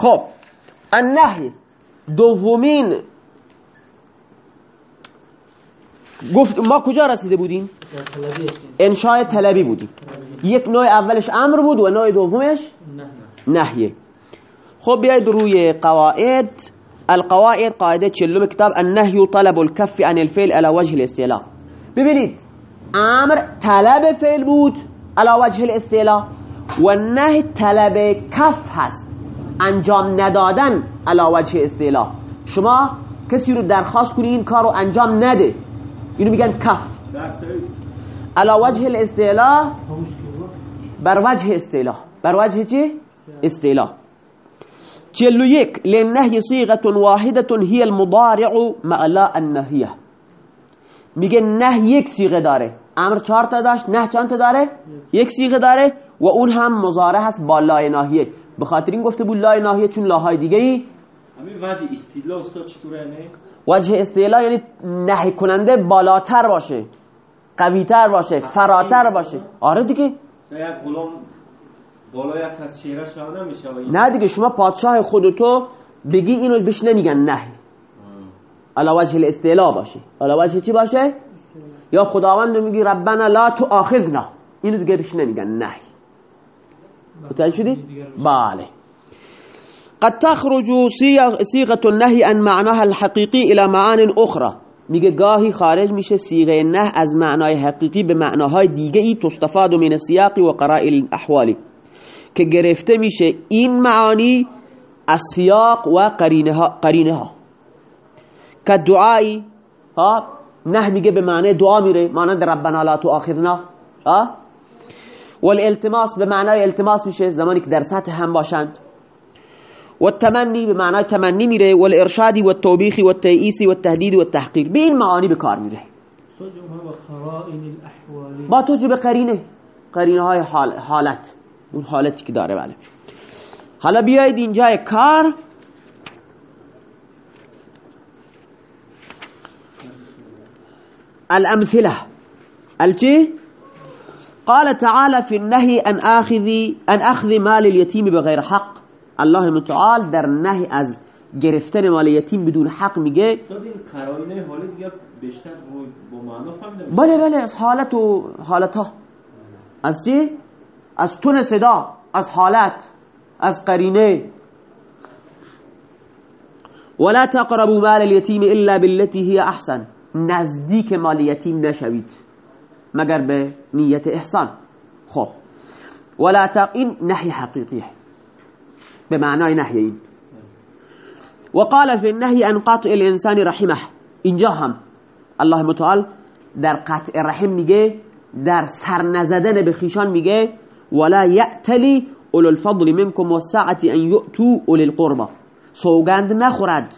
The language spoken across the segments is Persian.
خب النهی دومین گفت ما کجا رسیده بودیم؟ انشاء طلبی بودیم. یک نوع اولش امر بود و نوع دومش نهیه. خب بیاید روی قواعد. القواعد قاعده چلوم کتاب النهی طلب الكف عن الفعل على وجه الاستعلاء. ببینید امر طلب فعل بود على وجه الاستعلاء و نهی طلب کف هست. انجام ندادن على وجه استعلاء شما کسی رو درخواست کنی این کار رو انجام نده. اینو میگن کف. على وجه الاستعلاء بر وجه استعلاء بر وجه چی؟ استعلاء چلو یک لنهی صیغة واحدة هي المضارع مع لا النهیه میگه نه یک صیغه داره. امر چهار تا داشت؟ نه چند تا داره؟ یک. صیغه داره و اون هم مضارع هست با لا ناهیه به خاطر این گفته بود لا ناهیه چون لاهای دیگه ای همین وجه استیلا استاد چطوره؟ وجه استعلا یعنی نهی کننده بالاتر باشه قویتر باشه فراتر باشه. آره دیگه. غلام بالا یک از چهره نمیشه نه دیگه شما پادشاه خودتو بگی اینو بهش نمیگن نهی. علا وجه الاستعلا باشه. علا وجه چی باشه؟ یا خداوند میگی ربنا لا تو آخذنا اینو دیگه بهش نمیگن نهی. متوجه شدید بله قد تخرج صيغ- صيغة النهي عن معناها الحقيقي إلى معان أخرى. میگه گاهی خارج میشه صیغه نه از معنای حقیقی به معناهای دیگه ای تستفاد من السیاق و قرائل الاحوالی که گرفته میشه این معانی از سیاق و قرینه ها, قرینه ها. که دعایی نه میگه به معنی دعا میره. مانند ربنا لا تؤاخذنا. ها والالتماس به معنای التماس میشه زمانی که در سطح هم باشند. والتمني بمعنى تمني میره والارشاد والتوبيخ والتيئيس والتهديد والتحقير به این معانی به کار میره. با توجه به قرینه قرینه های حال حالت. اون حالتی که داره بله. حالا بیایید اینجای کار. الامثله. الچی؟ قال تعالى في النهي أن آخذ أن أخذ مال اليتيم بغير حق. الله متعال در نهی از گرفتن مال یتیم بدون حق میگه. بله بله از حالت و حالت ها از چی؟ از تون صدا از حالت از قرینه. ولا تقربوا مال اليتيم الا بالتي هي احسن نزدیک مال یتیم نشوید. مگر به نیت احسان. خب. ولا تق این نهی حقیقیه به معنای نهی این. وقال في النهي عن قطع الانسان رحمه. اینجا هم الله متعال در قطع رحم میگه در سر نزدن به خیشان میگه ولا یأتلی اولو الفضل منکم والسعة ان یؤتوا اولی القربا سوگند نخورد.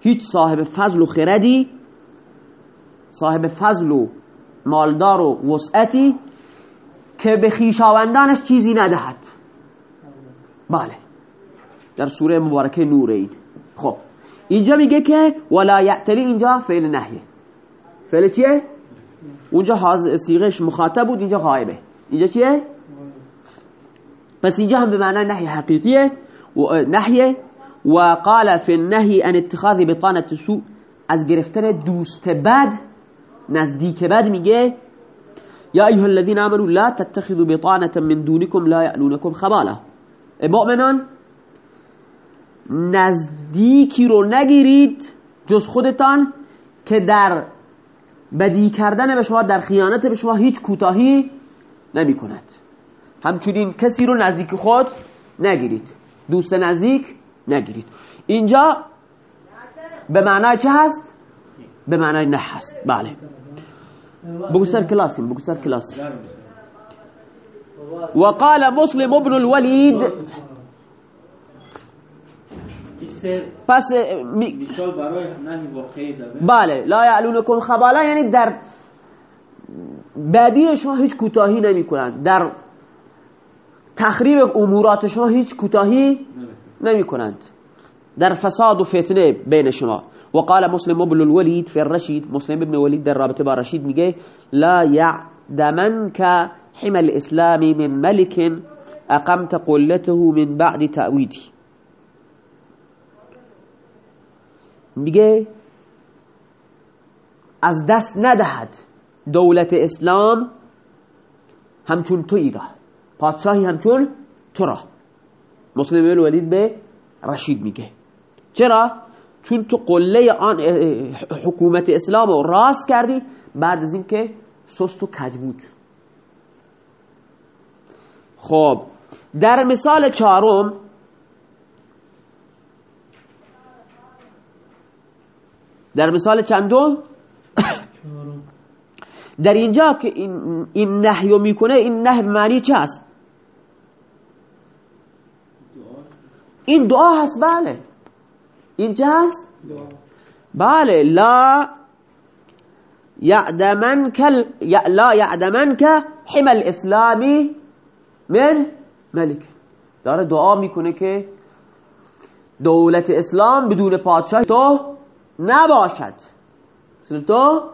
هیچ صاحب فضل و خردی صاحب فضل و مالدار و وسعتی که به خیشاوندانش چیزی ندهد. بله. در سوره مبارکه نور این خب. اینجا میگه که ولا یعتلی اینجا فعل نهیه فعل چیه؟ اونجا سیغش مخاطب بود اینجا غایبه اینجا چیه؟ پس اینجا هم به معنی نهی حقیقیه. و نهیه و قال فی النهی ان اتخاذ بطانه سوء از گرفتن دوست بد نزدیک بد میگه یا ایها الذين آمنوا لا تتخذوا بطانه من دونكم لا يألونكم خبالا. مؤمنان نزدیکی رو نگیرید جز خودتان که در بدی کردن به شما در خیانت به شما هیچ کوتاهی نمی کند همچنین کسی رو نزدیک خود نگیرید. دوست نزدیک نگیرید. اینجا به معنای چه هست؟ به معنای نه هست بله. بگو سر کلاسیم بگو سر کلاس وقال مسلم ابن الولید پس می- بله. لا یعلونکم خبالا یعنی در بدی شما هیچ کوتاهی نمی کنند در تخریب امورات شما هیچ کوتاهی نمی کنند در فساد و فتنه بین شما. وقال مسلم ابن الولید فی الرشید مسلم ابن ولید در رابطه با رشید لا یعدمنک حمى الإسلام من ملك أقمت قلته من بعد تأویدی میگه از دست ندهد دولت اسلام همچون تویی را پادشاهی همچون تو را. مسلم الولید به رشید میگه. چرا؟ چون تو قله آن حکومت اسلام رو راست کردی بعد از اینکه سست و کج بود خب در مثال چهارم در مثال چندم؟ در اینجا که این, این نهیو می‌کنه این نه معنی چه هست؟ این دعا هست بله. این چه هست بله لا ي- لا يعدمنك حمى الاسلامی من ملک. داره دعا می‌کنه که دولت اسلام بدون پادشاه تو نباشد. تو؟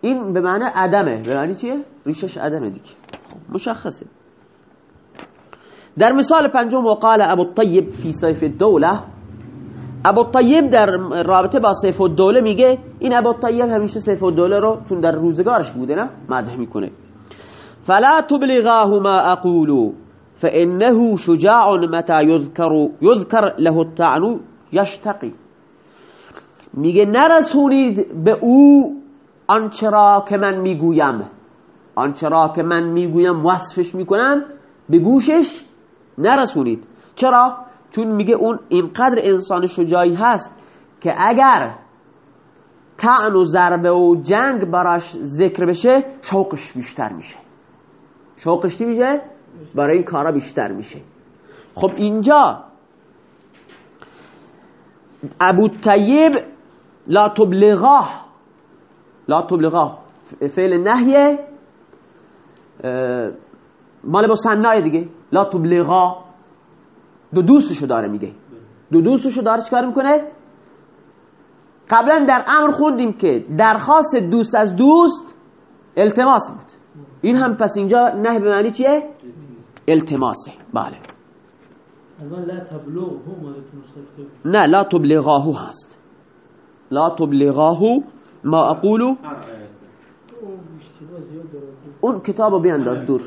این به معنی عدمه. به معنی چیه؟ ریشش عدمه دیگه. خب مشخصه. در مثال پنجم وقال ابو الطیب فی سیف الدوله ابو الطیب در رابطه با سیف الدوله میگه این ابو الطیب همیشه سیف الدوله رو چون در روزگارش بوده نه مدح می‌کنه. فلا تبلغاه ما اقول فانه شجاع متى يذكر يذكر له الطعن يشتقي. میگه نرسونید به او آنچه را که من می‌گویم. آنچه را که من می‌گویم وصفش می‌کنم به گوشش نرسونید چرا؟ چون میگه اون اینقدر انسان شجاعی هست که اگر طعن و ضربه و جنگ براش ذکر بشه شوقش بیشتر میشه شوقش چی میشه؟ برای این کارا بیشتر میشه خب اینجا ابو طیب لا تبلغاه لا تبلغاه فعل نهیه مال با سنای دیگه لا تبلغا دو دوستشو داره میگه. دو دوستشو داره چیکار می‌کنه؟ قبلا در امر خوندیم که درخواست دوست از دوست التماس بود. این هم پس اینجا نه به معنی چیه؟ التماسه بله. نه لا تبلغاهو هست. لا تبلغاهو ما اقولو. اون کتابو بیانداز دور.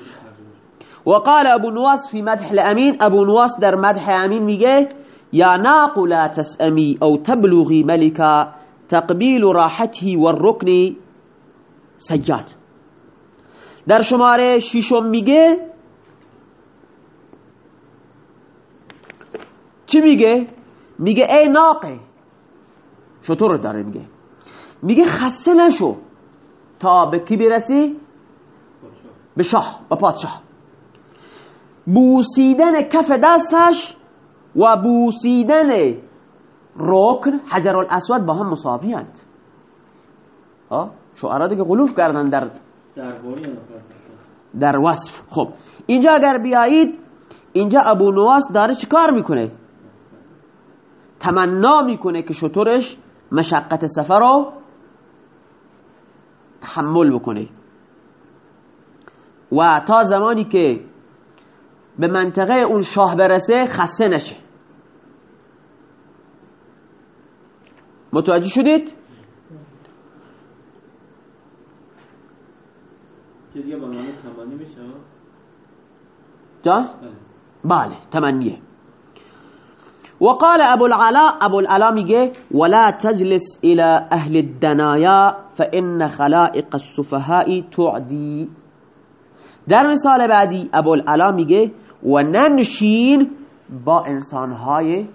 وقال ابو نواس في مدح الامين ابو نواس در مدح امين میگه يا ناق لا تسأمي او تبلغي ملكا تقبيل راحته والركن سجاد. در شماره ششم میگه چی میگه؟ میگه ای ناقه شطور داره میگه. میگه خسته نشو تا به کی برسی؟ به شاه و پادشاه. بوسیدن کف دستش و بوسیدن رکن حجر الاسود با هم مساوی هند. شعرا دیگه غلوف کردن در در وصف. خب اینجا اگر بیایید اینجا ابو نواس داره چیکار می‌کنه؟ تمنا می‌کنه که شطورش مشقت سفر رو تحمل بکنه. و تا زمانی که به منطقه اون شاه برسه خسته نشه متوجه شدید؟ جان؟ بله. بله تمنیه وقال ابو العلاء ابو العلاء میگه ولا تجلس الى اهل الدنايا فان خلائق السفهاء تعدي در مثال بعدی ابو العلاء میگه و ننشین با انسانهای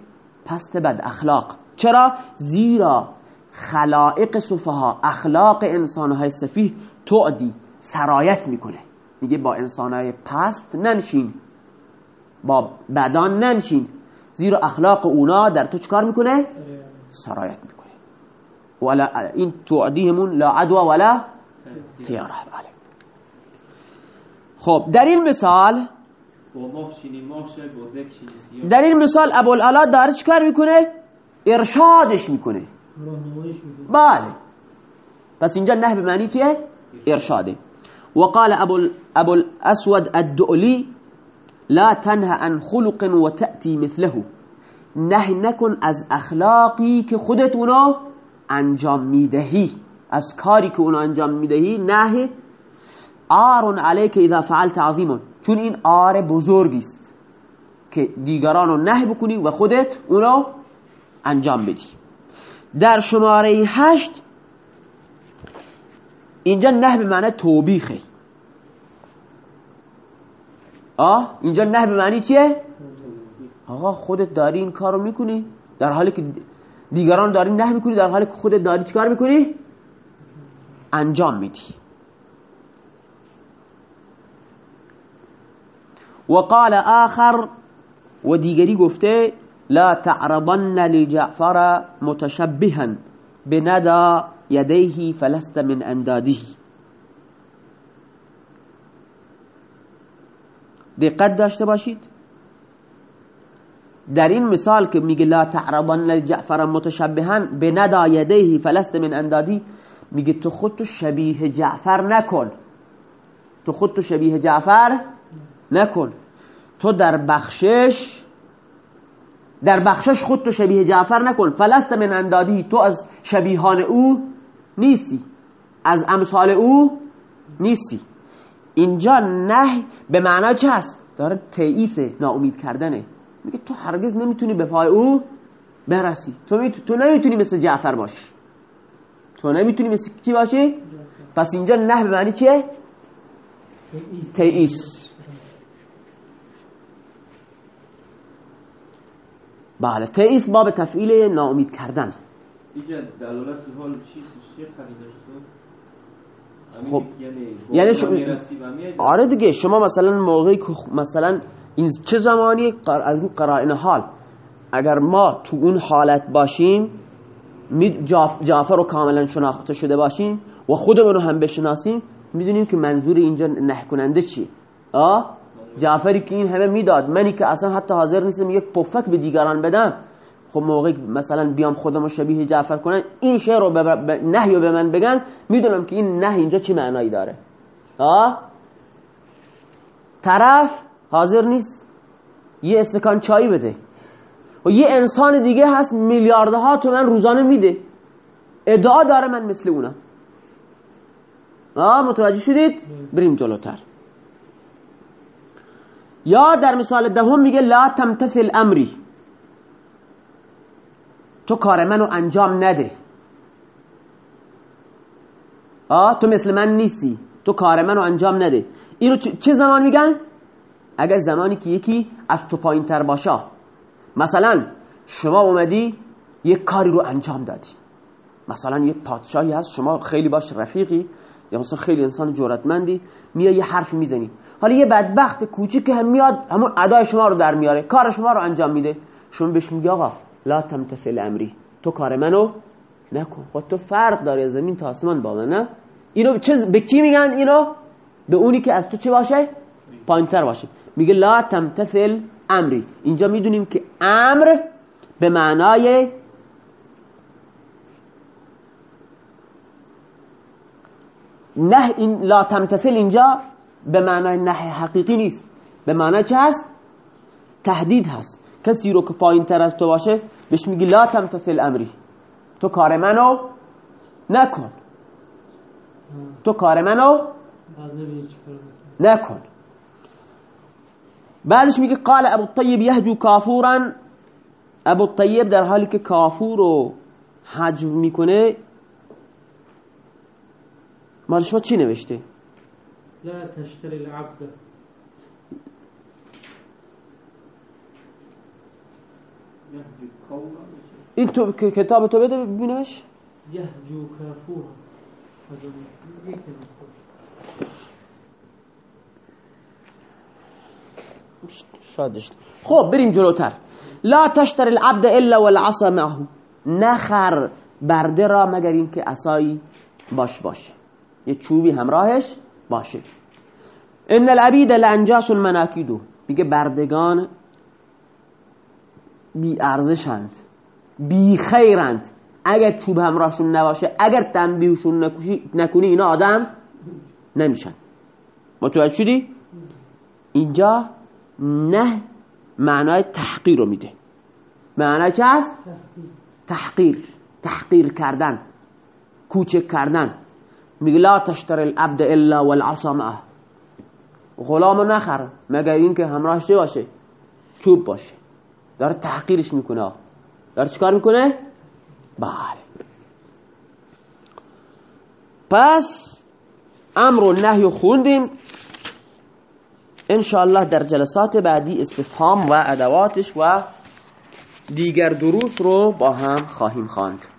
پست بد اخلاق. چرا؟ زیرا خلائق سفها اخلاق انسانهای سفیه تعدی سرایت می‌کنه. میگه با انسانهای پست ننشین با بدان ننشین. زیرا اخلاق اونا در تو چکار می‌کنه؟ سرایت می‌کنه. ولا این تعدیهمون لا عدوا ولا تیاره. بله. خب در این مثال در این مثال ابوالعلا داره چکار می‌کنه؟ ارشادش می‌کنه. بله. پس اینجا نه به معنی چیه؟ ارشاده. وقال ابو ال- ابو الاسود الدؤلی لا تنهى عن خلق وتأتي مثله. نه نکن از اخلاقی که خودت اونو انجام می‌دهی. از کاری که اونو انجام می‌دهی نه آرون علیک اذا فعلت عظیمون. چون این آر بزرگی است که دیگران رو نه بکنی و خودت اونو انجام بدی. در شماره هشت اینجا نه به معنی توبیخه. آه اینجا نه به معنی چیه؟ آقا خودت داری این کارو می‌کنی؟ در حالی که دیگران داری نه می‌کنی در حالی که خودت داری چیکار می‌کنی؟ انجام میدی. وقال آخر و دیگری گفته لا تعرضن لجعفر متشبها بندا يديه فلست من انداده دقت داشته باشید. در این مثال که میگه لا تعرضن لجعفر متشبها بندا يديه فلست من اندادی میگه تو خودتو شبیه جعفر نکن. تو خودتو شبیه جعفر نکن. تو در بخشش در بخشش خودتو شبیه جعفر نکن. فلست من اندادی تو از شبیهان او نیستی. از امثال او نیستی. اینجا نه به معنا چه هست؟ داره تئیس ناامید کردنه. میگه تو هرگز نمی‌تونی به پای او برسی. تو, می... تو نمی‌تونی مثل جعفر باشی. تو نمی‌تونی مثل چی باشی؟ پس اینجا نه به معنی چیه؟ تئیس بله تئیس باب تفعیل ناامید کردن. اینجا دلالت حال خب یعنی یعنی شما آره دیگه شما مثلا موقعی که مثلا این چه زمانی از اون قرائن حال اگر ما تو اون حالت باشیم جعفر رو کاملا شناخته شده باشیم و خودمون رو هم بشناسیم می‌دونیم که منظور اینجا نه کننده چیه آه؟ جعفری که این همه می‌داد منی که اصلا حتی حاضر نیستم یک پفک به دیگران بدم خب موقعی مثلا بیام خودم رو شبیه جعفر کنن این شعر رو به نهی رو به من بگن می‌دونم که این نه اینجا چی معنایی داره. آه طرف حاضر نیست یه استکان چای بده. و یه انسان دیگه هست میلیاردها تومن روزانه میده. ادعا داره من مثل اونم آه متوجه شدید؟ بریم جلوتر. یا در مثال دهم میگه لا تمتثل امری. تو کار منو انجام نده. آه تو مثل من نیستی. تو کار منو انجام نده. اینو چه زمان میگن؟ اگر زمانی که یکی از تو پایین تر باشه. مثلا شما اومدی یک کاری رو انجام دادی. مثلا یه پادشاهی هست. شما خیلی باش رفیقی. یا مثلا خیلی انسان جرأتمندی میای یه حرفی می‌زنی. حالا یه بدبخت کوچیک هم میاد همون ادای شما رو در میاره کار شما رو انجام میده. شما بهش میگی آقا لا تمتثل امری تو کار منو نکن. خود تو فرق داره از زمین تا آسمان با من نه؟ اینو چه به کی میگن اینو؟ به اونی که از تو چه باشه؟ پایینتر باشه. میگه لا تمتثل امری. اینجا می‌دونیم که امر به معنای نه این لا تمتثل اینجا به معنای نه حقیقی نیست. به معنای چه هست؟ تهدید هست. کسی رو که پایین تر از تو باشه بهش میگی لا تمتثل امری. تو کار منو نکن. تو کار منو. نکن. بعدش میگه قال ابو الطیب یهجو کافورا. ابو الطیب در حالی که کافور رو حجو می‌کنه مال شما چی نوشته؟ لا تشتري العبد. این تو کتاب تو بده ببینمش. يمكن يكون. شادش. خب بریم جلوتر. لا تشتر العبد الا والعصا معه. نخر برده را مگر اینکه عصایی باش باشه یه چوبی همراهش باشه. ان العبید لانجاس مناکیدو میگه بردگان بی ارزشند بی خیرند. اگر چوب همراهشون نباشه اگر تنبیهشون نکنی اینا آدم نمیشن. متوجه شدی؟ اینجا نه معنای تحقیر رو میده. معنی چه؟ تحقیر. تحقیر کردن کوچک کردن. میگه لا تشتر العبد الا والعصا معه. غلامو نخر مگر اینکه همراهش چه باشه؟ چوب باشه. داره تحقیرش می‌کنه. داره چیکار می‌کنه؟ بله. پس امر و نهی خوندیم. انشاءالله در جلسات بعدی استفهام و ادواتش و دیگر دروس رو با هم خواهیم خواند.